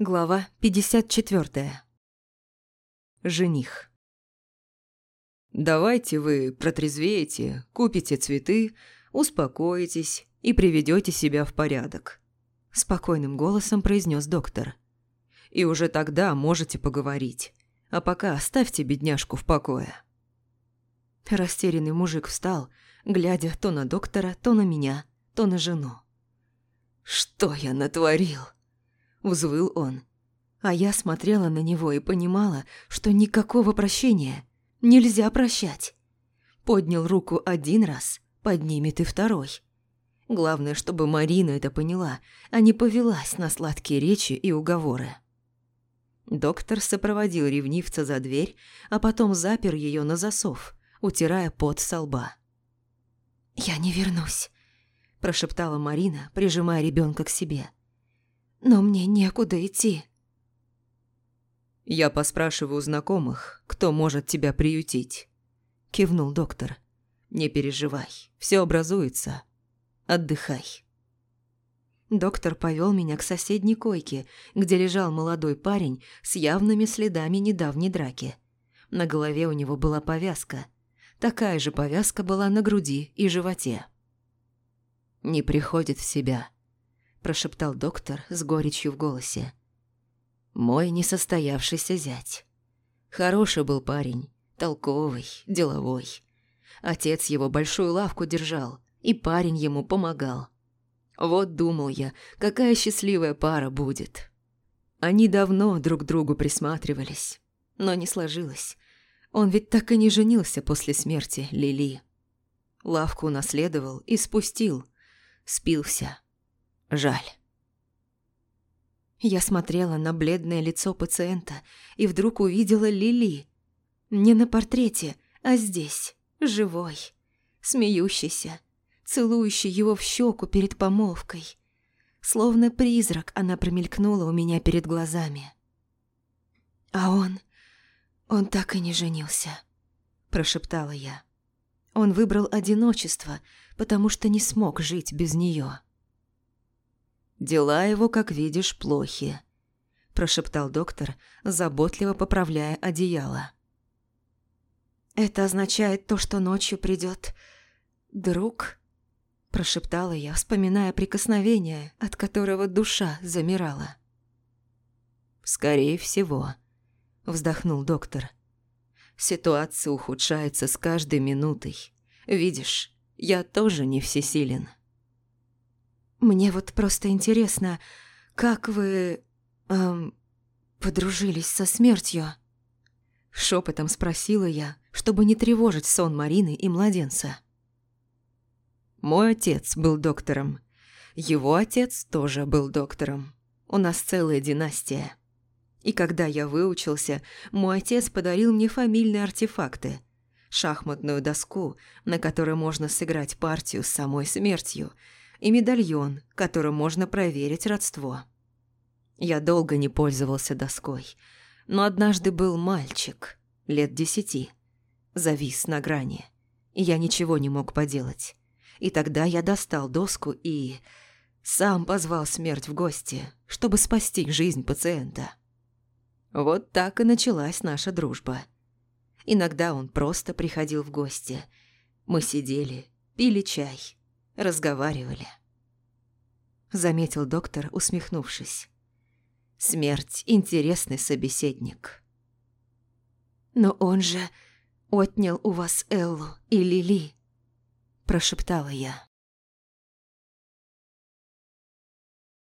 Глава 54. Жених. «Давайте вы протрезвеете, купите цветы, успокоитесь и приведете себя в порядок», – спокойным голосом произнес доктор. «И уже тогда можете поговорить, а пока оставьте бедняжку в покое». Растерянный мужик встал, глядя то на доктора, то на меня, то на жену. «Что я натворил?» – взвыл он. А я смотрела на него и понимала, что никакого прощения нельзя прощать. Поднял руку один раз, поднимет и второй. Главное, чтобы Марина это поняла, а не повелась на сладкие речи и уговоры. Доктор сопроводил ревнивца за дверь, а потом запер ее на засов, утирая пот со лба. «Я не вернусь», – прошептала Марина, прижимая ребенка к себе. «Но мне некуда идти». «Я поспрашиваю знакомых, кто может тебя приютить», – кивнул доктор. «Не переживай, все образуется. Отдыхай». Доктор повел меня к соседней койке, где лежал молодой парень с явными следами недавней драки. На голове у него была повязка. Такая же повязка была на груди и животе. «Не приходит в себя», – прошептал доктор с горечью в голосе. «Мой несостоявшийся зять. Хороший был парень, толковый, деловой. Отец его большую лавку держал, и парень ему помогал. Вот думал я, какая счастливая пара будет. Они давно друг другу присматривались, но не сложилось. Он ведь так и не женился после смерти Лили. Лавку унаследовал и спустил – спился. Жаль. Я смотрела на бледное лицо пациента и вдруг увидела Лили. Не на портрете, а здесь, живой, смеющийся, целующий его в щеку перед помолвкой. Словно призрак она промелькнула у меня перед глазами. А он... он так и не женился, прошептала я. Он выбрал одиночество, потому что не смог жить без нее. «Дела его, как видишь, плохи», – прошептал доктор, заботливо поправляя одеяло. «Это означает то, что ночью придет друг?» – прошептала я, вспоминая прикосновение, от которого душа замирала. «Скорее всего», – вздохнул доктор. «Ситуация ухудшается с каждой минутой. Видишь, я тоже не всесилен. Мне вот просто интересно, как вы... Эм, подружились со смертью?» Шепотом спросила я, чтобы не тревожить сон Марины и младенца. Мой отец был доктором. Его отец тоже был доктором. У нас целая династия. И когда я выучился, мой отец подарил мне фамильные артефакты – шахматную доску, на которой можно сыграть партию с самой смертью, и медальон, которым можно проверить родство. Я долго не пользовался доской, но однажды был мальчик, лет десяти, завис на грани, я ничего не мог поделать. И тогда я достал доску и... сам позвал смерть в гости, чтобы спасти жизнь пациента. Вот так и началась наша дружба – Иногда он просто приходил в гости. Мы сидели, пили чай, разговаривали. Заметил доктор, усмехнувшись. Смерть – интересный собеседник. «Но он же отнял у вас Эллу и Лили», – прошептала я.